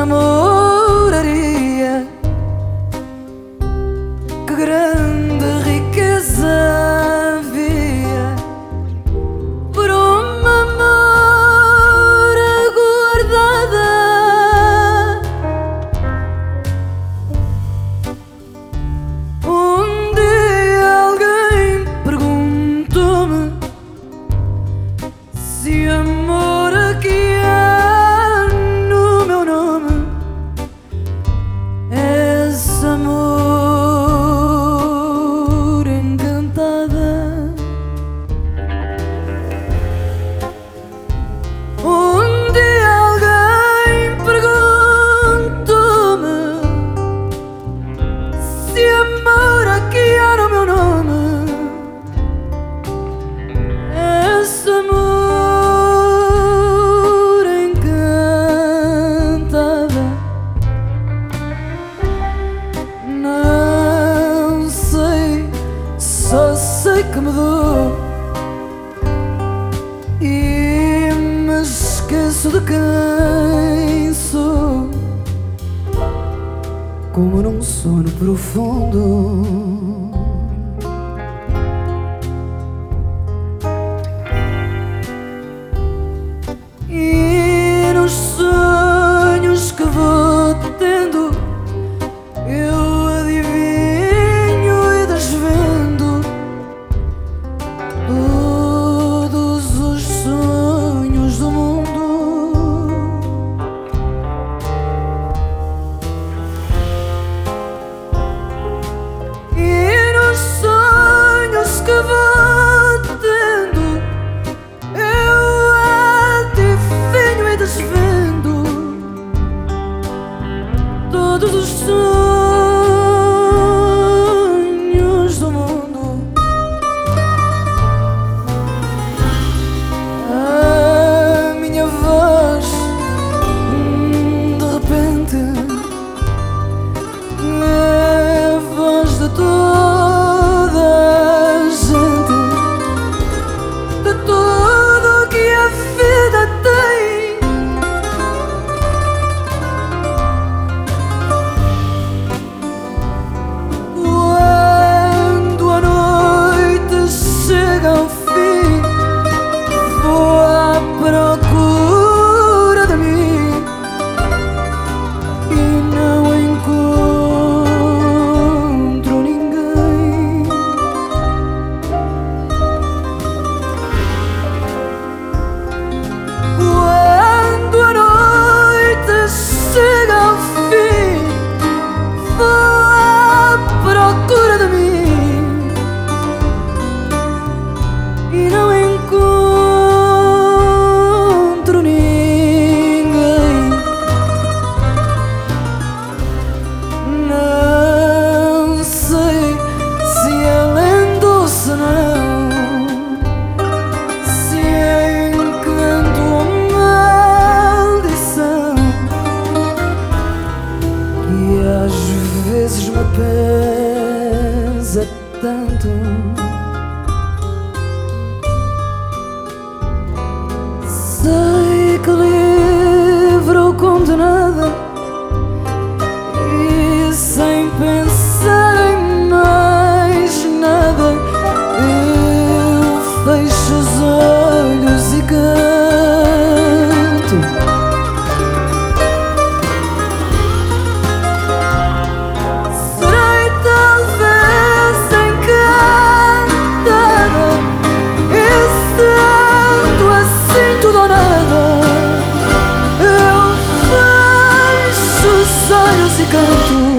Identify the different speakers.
Speaker 1: namoro. Se amor aqui era o meu nome. Esse amor encantava. Não sei, só sei que me dou. E me esqueço de quem. como num sono profundo. todos os sonhos. to go to.